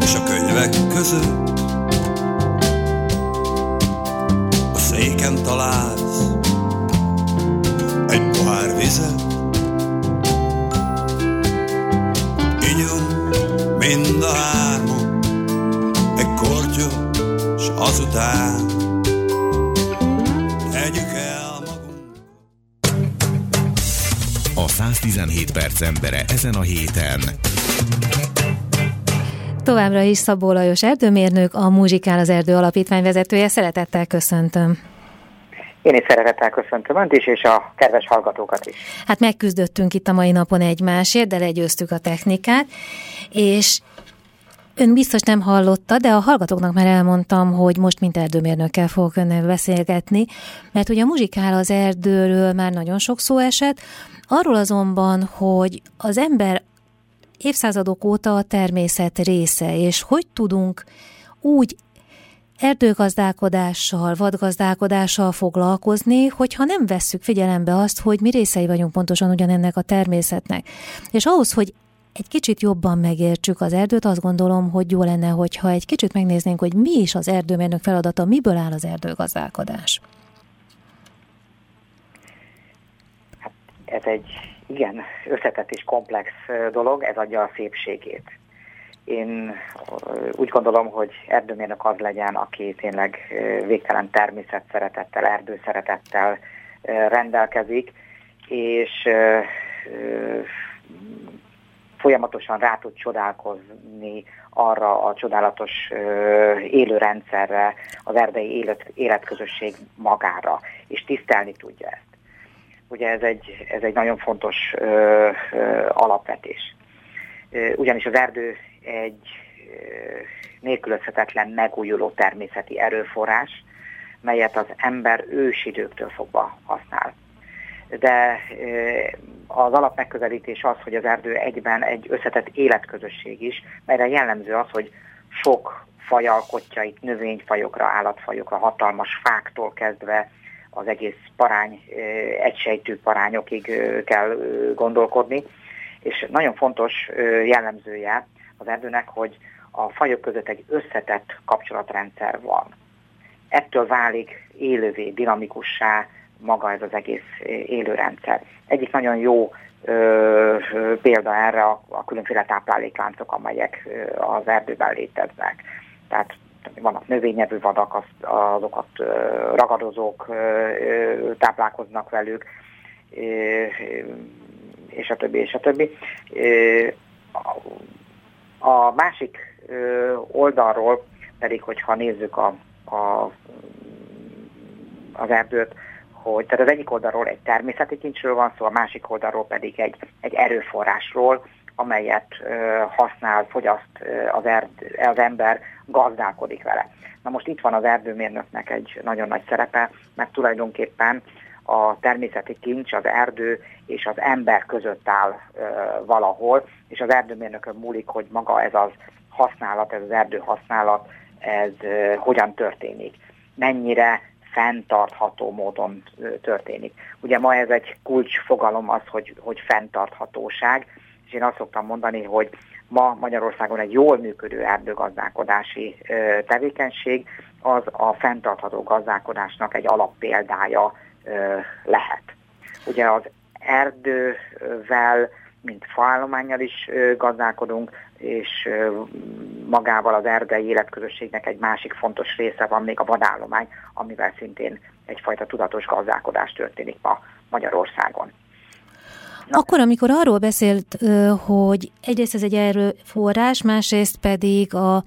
és a könyvek között. A széken találsz pohár vizet. Mind a hárman egy kortyot, s azután tegyük el magunk. A 117 perc embere ezen a héten. Továbbra is Szabó Lajos erdőmérnök, a Muzsikál az Erdő Alapítvány vezetője. Szeretettel köszöntöm. Én is szeretettel köszöntöm Önt is, és a kedves hallgatókat is. Hát megküzdöttünk itt a mai napon egymásért, de legyőztük a technikát, és Ön biztos nem hallotta, de a hallgatóknak már elmondtam, hogy most mint erdőmérnökkel fogok önnel beszélgetni, mert ugye a muzsikál az erdőről már nagyon sok szó esett, arról azonban, hogy az ember évszázadok óta a természet része, és hogy tudunk úgy erdőgazdálkodással, vadgazdálkodással foglalkozni, hogyha nem vesszük figyelembe azt, hogy mi részei vagyunk pontosan ugyanennek a természetnek. És ahhoz, hogy egy kicsit jobban megértsük az erdőt, azt gondolom, hogy jó lenne, hogyha egy kicsit megnéznénk, hogy mi is az erdőmérnök feladata, miből áll az erdőgazdálkodás. Hát ez egy igen összetett és komplex dolog, ez adja a szépségét. Én úgy gondolom, hogy erdőmérnök az legyen, aki tényleg végtelen természet szeretettel, erdő szeretettel rendelkezik, és folyamatosan rá tud csodálkozni arra a csodálatos élőrendszerre, az erdei élet, életközösség magára, és tisztelni tudja ezt. Ugye ez egy, ez egy nagyon fontos alapvetés. Ugyanis az erdő egy nélkülözhetetlen megújuló természeti erőforrás, melyet az ember ősidőktől fogva használ. De az alapmegközelítés az, hogy az erdő egyben egy összetett életközösség is, melyre jellemző az, hogy sok faj alkotja itt növényfajokra, állatfajokra, hatalmas fáktól kezdve az egész parány, egysejtű parányokig kell gondolkodni. És nagyon fontos jellemzője az erdőnek, hogy a fajok között egy összetett kapcsolatrendszer van. Ettől válik élővé, dinamikussá maga ez az egész élőrendszer. Egyik nagyon jó ö, példa erre a, a különféle táplálékláncok, amelyek ö, az erdőben léteznek. Tehát vannak növényevő vadak, az, azokat ragadozók táplálkoznak velük, és a többi, és a többi. A másik oldalról pedig, hogyha nézzük a, a, az erdőt, hogy tehát az egyik oldalról egy természeti kincsről van szó, a másik oldalról pedig egy, egy erőforrásról, amelyet ö, használ, fogyaszt ö, az, erd, az ember, gazdálkodik vele. Na most itt van az erdőmérnöknek egy nagyon nagy szerepe, mert tulajdonképpen a természeti kincs, az erdő és az ember között áll ö, valahol, és az erdőmérnökön múlik, hogy maga ez az használat, ez az erdő használat, ez ö, hogyan történik. Mennyire fenntartható módon történik. Ugye ma ez egy kulcsfogalom az, hogy, hogy fenntarthatóság, és én azt szoktam mondani, hogy ma Magyarországon egy jól működő erdőgazdálkodási tevékenység az a fenntartható gazdálkodásnak egy alappéldája lehet. Ugye az erdővel, mint faállományjal is gazdálkodunk, és magával az erdei életközösségnek egy másik fontos része van még a vadállomány, amivel szintén egyfajta tudatos gazdálkodás történik ma Magyarországon. Akkor, amikor arról beszélt, hogy egyrészt ez egy erőforrás, másrészt pedig a,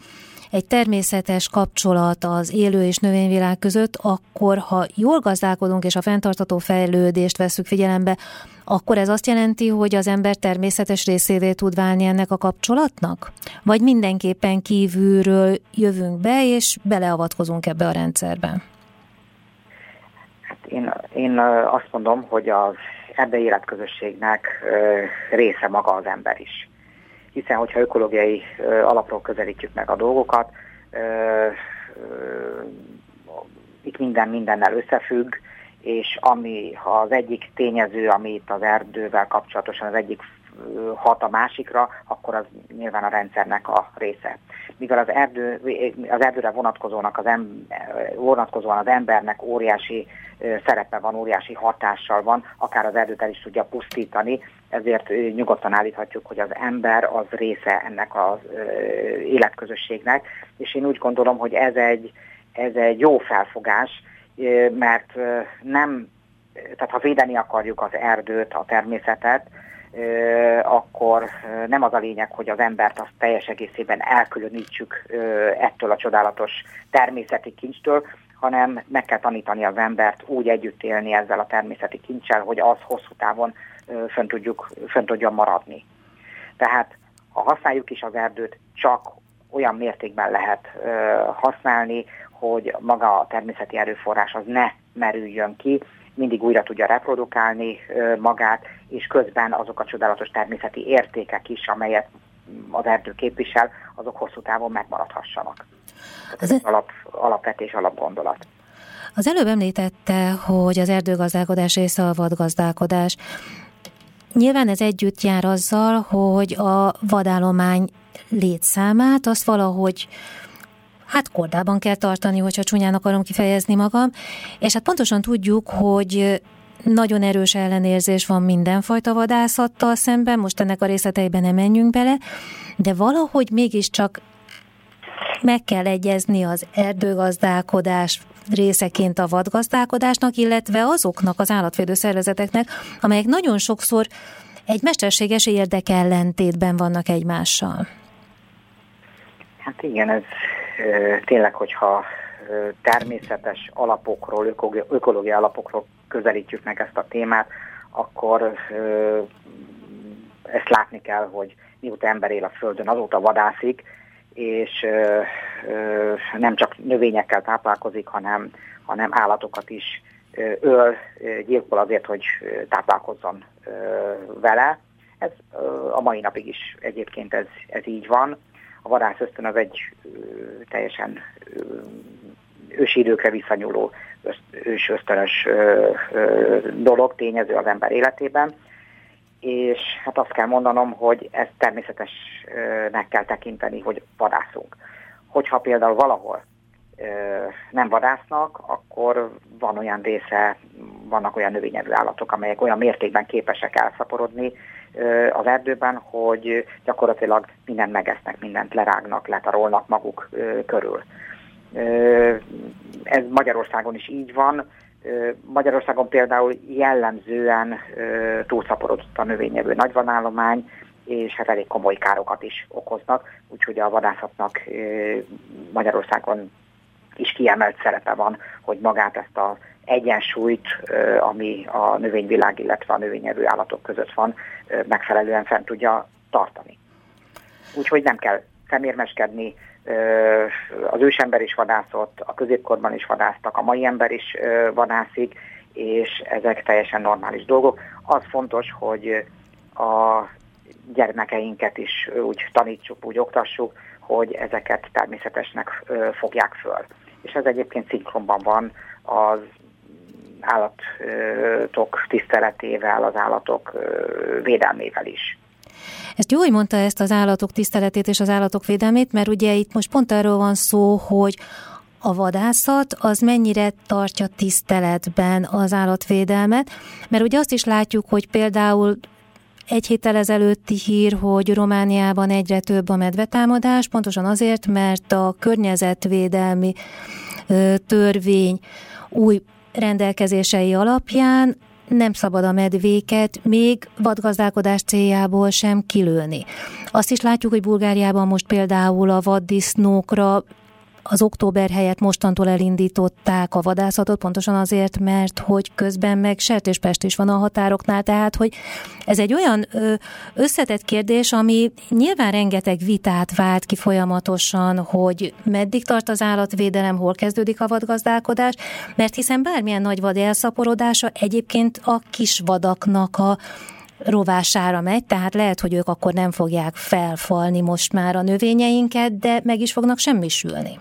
egy természetes kapcsolat az élő és növényvilág között, akkor ha jól gazdálkodunk és a fenntartató fejlődést veszük figyelembe, akkor ez azt jelenti, hogy az ember természetes részévé tud válni ennek a kapcsolatnak? Vagy mindenképpen kívülről jövünk be, és beleavatkozunk ebbe a rendszerbe? Hát én, én azt mondom, hogy az erdei életközösségnek része maga az ember is. Hiszen, hogyha ökológiai alapról közelítjük meg a dolgokat, itt minden mindennel összefügg, és ami, ha az egyik tényező, ami itt az erdővel kapcsolatosan az egyik hat a másikra, akkor az nyilván a rendszernek a része. Míg az, erdő, az erdőre vonatkozónak az em, vonatkozóan az embernek óriási szerepe van, óriási hatással van, akár az erdőt el is tudja pusztítani, ezért nyugodtan állíthatjuk, hogy az ember az része ennek az életközösségnek, és én úgy gondolom, hogy ez egy, ez egy jó felfogás, mert nem, tehát ha védeni akarjuk az erdőt, a természetet, akkor nem az a lényeg, hogy az embert azt teljes egészében elkülönítsük ettől a csodálatos természeti kincstől, hanem meg kell tanítani az embert úgy együtt élni ezzel a természeti kincsel, hogy az hosszú távon fönn, tudjuk, fönn tudjon maradni. Tehát ha használjuk is az erdőt, csak olyan mértékben lehet használni, hogy maga a természeti erőforrás az ne merüljön ki, mindig újra tudja reprodukálni magát, és közben azok a csodálatos természeti értékek is, amelyet az erdő képvisel, azok hosszú távon megmaradhassanak. Ez egy alap, alapvetés, alapgondolat. Az előbb említette, hogy az erdőgazdálkodás része a vadgazdálkodás. Nyilván ez együtt jár azzal, hogy a vadállomány létszámát azt valahogy hát kordában kell tartani, hogyha csúnyán akarom kifejezni magam, és hát pontosan tudjuk, hogy nagyon erős ellenérzés van mindenfajta vadászattal szemben, most ennek a részleteiben nem menjünk bele, de valahogy mégiscsak meg kell egyezni az erdőgazdálkodás részeként a vadgazdálkodásnak, illetve azoknak az állatvédő szervezeteknek, amelyek nagyon sokszor egy mesterséges érdekellentétben vannak egymással. Hát igen, ez tényleg, hogyha természetes alapokról, ökológiai alapokról közelítjük meg ezt a témát, akkor ezt látni kell, hogy mióta ember él a Földön, azóta vadászik, és nem csak növényekkel táplálkozik, hanem, hanem állatokat is öl, gyilkol azért, hogy táplálkozzon vele. Ez a mai napig is egyébként ez, ez így van. A vadász ösztön az egy teljesen ősi időkre visszanyúló ős ösztönös dolog, tényező az ember életében, és hát azt kell mondanom, hogy ezt természetesnek kell tekinteni, hogy vadászunk. Hogyha például valahol nem vadásznak, akkor van olyan része, vannak olyan növényevő állatok, amelyek olyan mértékben képesek elszaporodni az erdőben, hogy gyakorlatilag mindent megesznek, mindent lerágnak, letarolnak maguk körül. Ez Magyarországon is így van. Magyarországon például jellemzően túlszaporodott a növényevő nagyvanállomány, és hát elég komoly károkat is okoznak, úgyhogy a vadászatnak Magyarországon is kiemelt szerepe van, hogy magát ezt az egyensúlyt, ami a növényvilág, illetve a növényevő állatok között van, megfelelően fent tudja tartani. Úgyhogy nem kell szemérmeskedni, az ősember is vadászott, a középkorban is vadásztak, a mai ember is vadászik, és ezek teljesen normális dolgok. Az fontos, hogy a gyermekeinket is úgy tanítsuk, úgy oktassuk, hogy ezeket természetesnek fogják föl. És ez egyébként szinkronban van az állatok tiszteletével, az állatok védelmével is. Ezt jó, hogy mondta ezt az állatok tiszteletét és az állatok védelmét, mert ugye itt most pont arról van szó, hogy a vadászat az mennyire tartja tiszteletben az állatvédelmet, mert ugye azt is látjuk, hogy például egy héttel ezelőtti hír, hogy Romániában egyre több a medvetámadás, pontosan azért, mert a környezetvédelmi törvény új rendelkezései alapján nem szabad a medvéket még vadgazdálkodás céljából sem kilőni. Azt is látjuk, hogy Bulgáriában most például a vaddisznókra az október helyett mostantól elindították a vadászatot, pontosan azért, mert hogy közben meg sertéspest is van a határoknál, tehát hogy ez egy olyan összetett kérdés, ami nyilván rengeteg vitát vált ki folyamatosan, hogy meddig tart az állatvédelem, hol kezdődik a vadgazdálkodás, mert hiszen bármilyen nagy vad elszaporodása egyébként a kis vadaknak a rovására megy, tehát lehet, hogy ők akkor nem fogják felfalni most már a növényeinket, de meg is fognak semmisülni.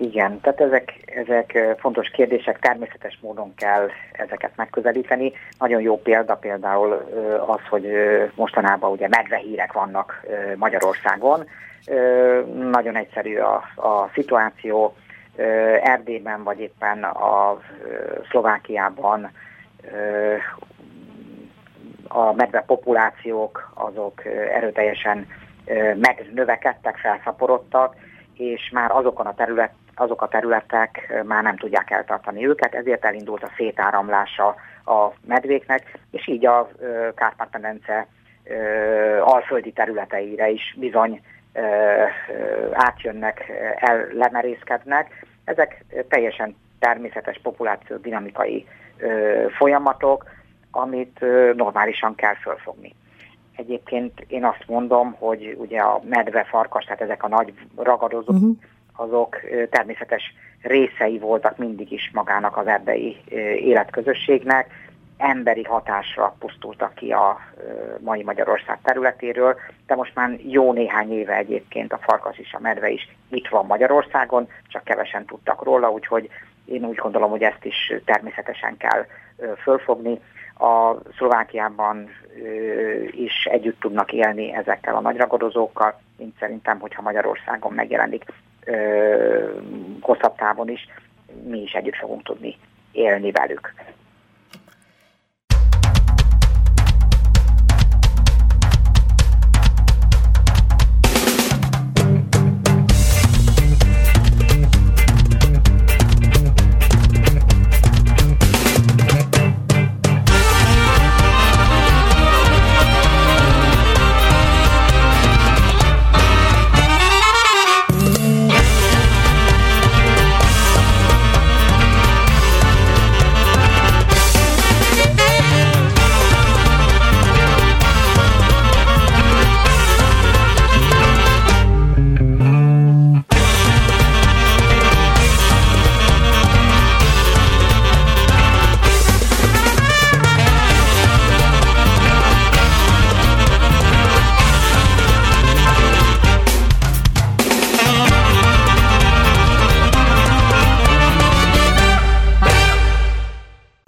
Igen, tehát ezek, ezek fontos kérdések, természetes módon kell ezeket megközelíteni. Nagyon jó példa például az, hogy mostanában ugye medvehírek vannak Magyarországon. Nagyon egyszerű a, a szituáció. Erdélyben vagy éppen a Szlovákiában a medve populációk azok erőteljesen megnövekedtek, felszaporodtak, és már azokon a terület, azok a területek már nem tudják eltartani őket, ezért elindult a szétáramlása a medvéknek, és így a Kárpát-medence alföldi területeire is bizony átjönnek, ellemerészkednek. Ezek teljesen természetes populáció dinamikai folyamatok, amit normálisan kell fölfogni. Egyébként én azt mondom, hogy ugye a medve, farkas, tehát ezek a nagy ragadozók, uh-huh azok természetes részei voltak mindig is magának az erdei életközösségnek, emberi hatásra pusztultak ki a mai Magyarország területéről, de most már jó néhány éve egyébként a farkas és a medve is itt van Magyarországon, csak kevesen tudtak róla, úgyhogy én úgy gondolom, hogy ezt is természetesen kell fölfogni. A Szlovákiában is együtt tudnak élni ezekkel a nagyragadozókkal, mint szerintem, hogyha Magyarországon megjelenik hosszabb távon is mi is együtt fogunk tudni élni velük.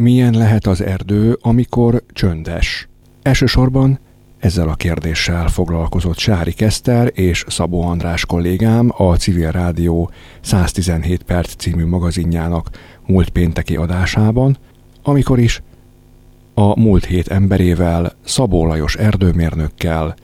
Milyen lehet az erdő, amikor csöndes? Elsősorban ezzel a kérdéssel foglalkozott Sári Keszter és Szabó András kollégám a Civil Rádió 117 perc című magazinjának múlt pénteki adásában, amikor is a múlt hét emberével, Szabó Lajos erdőmérnökkel,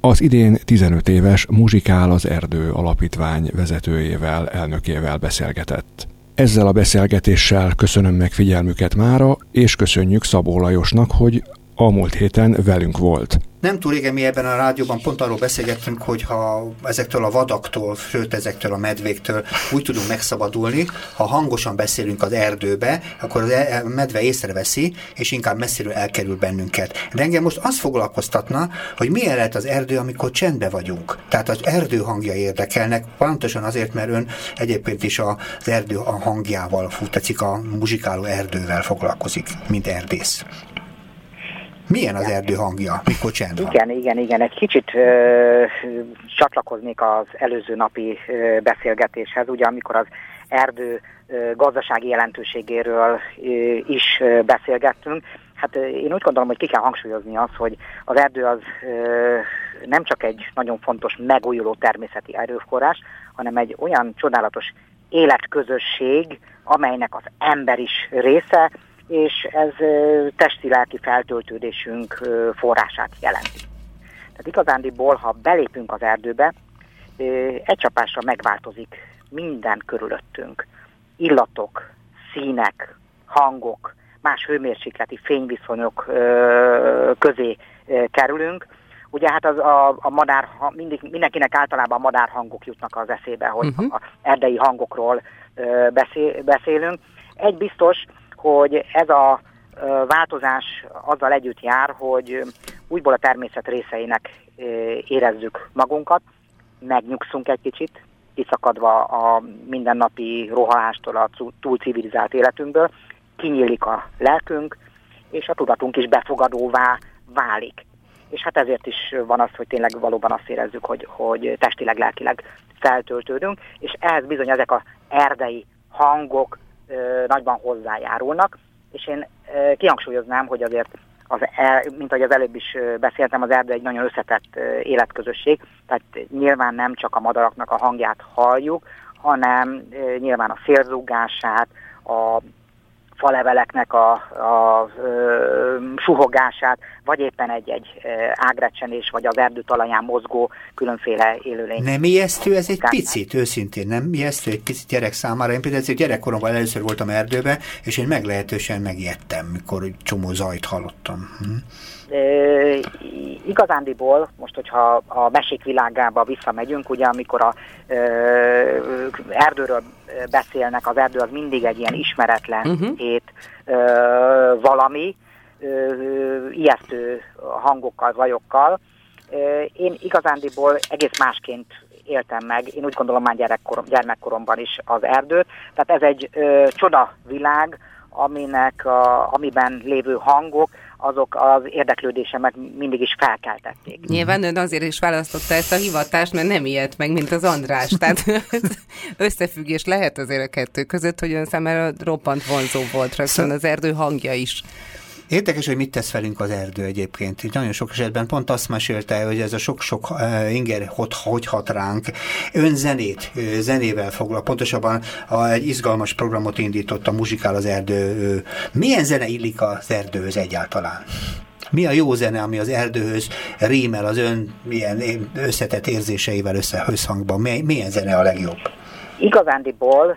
az idén 15 éves Muzsikál az Erdő alapítvány vezetőjével, elnökével beszélgetett. Ezzel a beszélgetéssel köszönöm meg figyelmüket mára, és köszönjük Szabó Lajosnak, hogy a múlt héten velünk volt. Nem túl régen mi ebben a rádióban pont arról beszélgettünk, hogy ha ezektől a vadaktól, sőt ezektől a medvéktől úgy tudunk megszabadulni, ha hangosan beszélünk az erdőbe, akkor az e- medve észreveszi, és inkább messziről elkerül bennünket. De engem most azt foglalkoztatna, hogy milyen lehet az erdő, amikor csendben vagyunk. Tehát az erdő hangja érdekelnek, pontosan azért, mert ön egyébként is az erdő a hangjával, fú, tetszik a muzsikáló erdővel foglalkozik, mint erdész. Milyen az erdő hangja, mikor csend van? Igen, igen, igen. Egy kicsit ö, csatlakoznék az előző napi ö, beszélgetéshez, ugye amikor az erdő ö, gazdasági jelentőségéről ö, is ö, beszélgettünk. Hát ö, én úgy gondolom, hogy ki kell hangsúlyozni azt, hogy az erdő az ö, nem csak egy nagyon fontos megújuló természeti erőforrás, hanem egy olyan csodálatos életközösség, amelynek az ember is része, és ez testi-lelki feltöltődésünk forrását jelenti. Tehát igazándiból, ha belépünk az erdőbe, egy csapásra megváltozik minden körülöttünk. Illatok, színek, hangok, más hőmérsékleti fényviszonyok közé kerülünk. Ugye hát az a, a madár, mindig, mindenkinek általában a madárhangok jutnak az eszébe, hogy uh-huh. a erdei hangokról beszél, beszélünk. Egy biztos, hogy ez a változás azzal együtt jár, hogy újból a természet részeinek érezzük magunkat, megnyugszunk egy kicsit, kiszakadva a mindennapi rohalástól, a túl civilizált életünkből, kinyílik a lelkünk, és a tudatunk is befogadóvá válik. És hát ezért is van az, hogy tényleg valóban azt érezzük, hogy, hogy testileg, lelkileg feltöltődünk, és ehhez bizony ezek a erdei hangok, nagyban hozzájárulnak, és én kihangsúlyoznám, hogy azért, az, mint ahogy az előbb is beszéltem, az erdő egy nagyon összetett életközösség, tehát nyilván nem csak a madaraknak a hangját halljuk, hanem nyilván a szélzúgását, a faleveleknek a, a a suhogását, vagy éppen egy-egy ágrecsenés, vagy az erdő talaján mozgó különféle élőlény. Nem ijesztő ez egy picit, őszintén, nem ijesztő egy picit gyerek számára. Én például gyerekkoromban először voltam erdőbe, és én meglehetősen megijedtem, mikor egy csomó zajt hallottam. Hm? E, igazándiból, most hogyha a mesék világába visszamegyünk, ugye amikor a e, erdőről beszélnek, az erdő az mindig egy ilyen ismeretlen uh-huh. hét e, valami, ijesztő hangokkal, zajokkal. Én igazándiból egész másként éltem meg, én úgy gondolom már gyerekkorom, gyermekkoromban is az erdőt. Tehát ez egy ö, csoda világ, aminek a, amiben lévő hangok, azok az érdeklődésemet mindig is felkeltették. Nyilván ön azért is választotta ezt a hivatást, mert nem ilyet meg, mint az András. Tehát összefüggés lehet azért a kettő között, hogy ön számára roppant vonzó volt rögtön az erdő hangja is. Érdekes, hogy mit tesz velünk az erdő egyébként. Itt nagyon sok esetben pont azt mesélte, hogy ez a sok-sok inger hogy, hogy hat ránk. Ön zenét, zenével foglal. Pontosabban egy izgalmas programot indított a Muzsikál az erdő. Milyen zene illik az erdőhöz egyáltalán? Mi a jó zene, ami az erdőhöz rímel az ön milyen összetett érzéseivel össze, összhangban? Milyen zene a legjobb? Igazándiból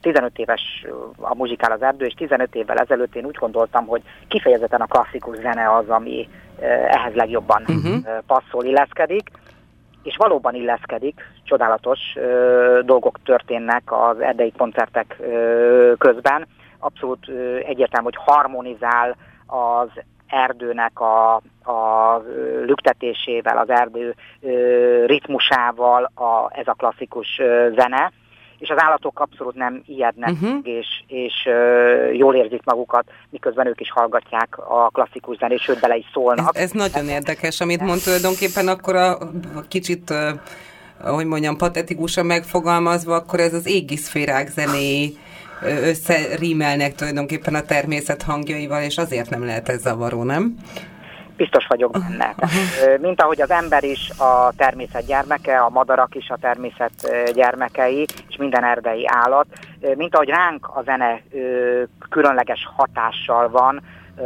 15 éves a muzsikál az erdő, és 15 évvel ezelőtt én úgy gondoltam, hogy kifejezetten a klasszikus zene az, ami ehhez legjobban uh-huh. passzol, illeszkedik, és valóban illeszkedik, csodálatos dolgok történnek az erdei koncertek közben, abszolút egyértelmű, hogy harmonizál az erdőnek a, a lüktetésével, az erdő ritmusával a, ez a klasszikus zene, és az állatok abszolút nem ijednek, uh-huh. és, és uh, jól érzik magukat, miközben ők is hallgatják a klasszikus zenét, sőt bele is szólnak. Ez, ez nagyon érdekes, amit mond tulajdonképpen akkor a, a kicsit uh, hogy mondjam, patetikusan megfogalmazva, akkor ez az égiszférák zenéi összerímelnek tulajdonképpen a természet hangjaival, és azért nem lehet ez zavaró, nem? Biztos vagyok benne. Mint ahogy az ember is a természet gyermeke, a madarak is a természet gyermekei, és minden erdei állat, mint ahogy ránk a zene különleges hatással van,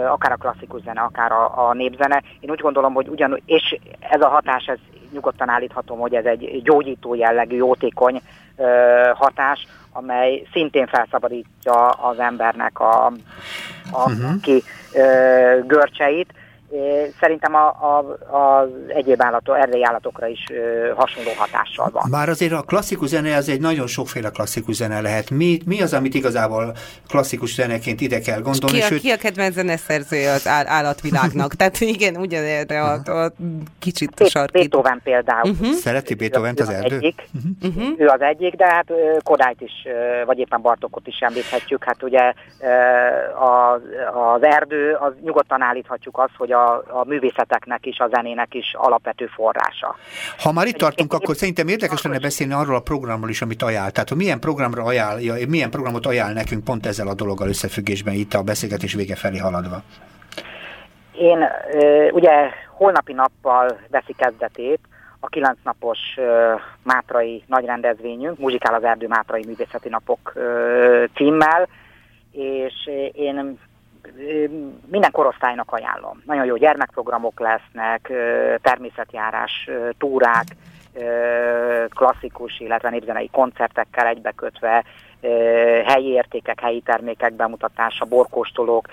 akár a klasszikus zene, akár a, a népzene. Én úgy gondolom, hogy ugyanúgy, és ez a hatás, ez nyugodtan állíthatom, hogy ez egy gyógyító jellegű, jótékony hatás, amely szintén felszabadítja az embernek a, a uh-huh. ki görcseit, Szerintem a, a, az egyéb állatok, erdei állatokra is hasonló hatással van. Már azért a klasszikus zene az egy nagyon sokféle klasszikus zene lehet. Mi, mi az, amit igazából klasszikus zeneként ide kell gondolni? Ki a, sőt... ki a kedvenc zeneszerzője az állatvilágnak? Tehát igen, ugyanerre a, a kicsit Bé- sarkít. Beethoven például. Uh-huh. Szereti beethoven az erdő? Egyik. Uh-huh. Ő az egyik, de hát Kodályt is, vagy éppen Bartokot is említhetjük. Hát ugye az, az erdő, az nyugodtan állíthatjuk azt, hogy a, a művészeteknek is, a zenének is alapvető forrása. Ha már itt tartunk, akkor szerintem érdekes lenne beszélni arról a programról is, amit ajánl. Tehát, hogy milyen programra ajánl, milyen programot ajánl nekünk pont ezzel a dologgal összefüggésben itt a beszélgetés vége felé haladva. Én ugye holnapi nappal veszi kezdetét a kilenc napos Mátrai nagy rendezvényünk, Muzsikál az Erdő Mátrai Művészeti Napok címmel, és én minden korosztálynak ajánlom. Nagyon jó gyermekprogramok lesznek, természetjárás, túrák, klasszikus, illetve népzenei koncertekkel egybekötve, helyi értékek, helyi termékek bemutatása, borkóstolók,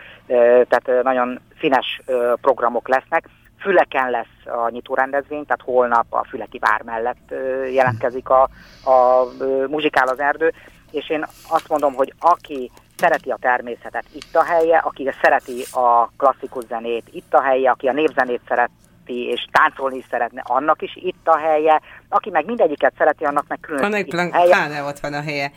tehát nagyon színes programok lesznek. Füleken lesz a nyitórendezvény, tehát holnap a Füleki vár mellett jelentkezik a, a Muzsikál az erdő, és én azt mondom, hogy aki szereti a természetet, itt a helye, aki szereti a klasszikus zenét, itt a helye, aki a népzenét szereti és táncolni is szeretne, annak is itt a helye, aki meg mindegyiket szereti, annak meg különösen itt a helye. Pláne ott van a helye.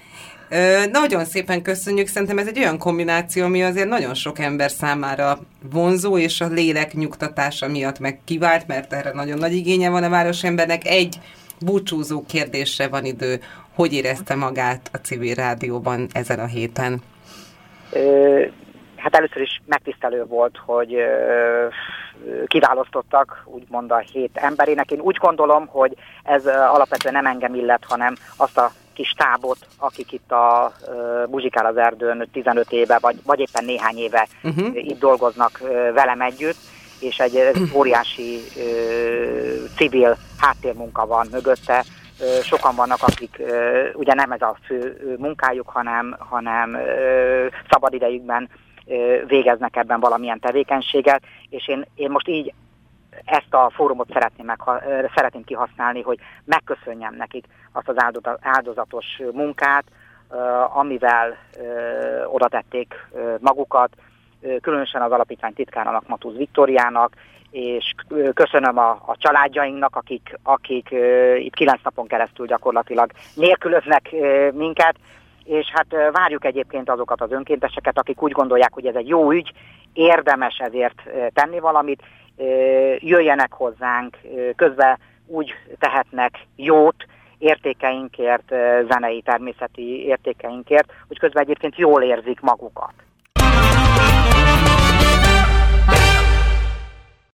Ö, nagyon szépen köszönjük, szerintem ez egy olyan kombináció, ami azért nagyon sok ember számára vonzó, és a lélek nyugtatása miatt meg kivált, mert erre nagyon nagy igénye van a városembernek. Egy búcsúzó kérdésre van idő. Hogy érezte magát a civil rádióban ezen a héten? Hát először is megtisztelő volt, hogy kiválasztottak úgymond a hét emberének. Én úgy gondolom, hogy ez alapvetően nem engem illet, hanem azt a kis tábot, akik itt a Buzsikál az erdőn 15 éve, vagy, vagy éppen néhány éve uh-huh. itt dolgoznak velem együtt, és egy óriási civil háttérmunka van mögötte, sokan vannak, akik ugye nem ez a fő munkájuk, hanem, hanem szabadidejükben végeznek ebben valamilyen tevékenységet, és én, én most így ezt a fórumot szeretném, meg, szeretném kihasználni, hogy megköszönjem nekik azt az áldozatos munkát, amivel oda tették magukat, különösen az alapítvány titkárának, Matusz Viktoriának, és köszönöm a, a családjainknak, akik, akik itt kilenc napon keresztül gyakorlatilag nélkülöznek minket, és hát várjuk egyébként azokat az önkénteseket, akik úgy gondolják, hogy ez egy jó ügy, érdemes ezért tenni valamit, jöjjenek hozzánk, közben úgy tehetnek jót, értékeinkért, zenei, természeti értékeinkért, hogy közben egyébként jól érzik magukat.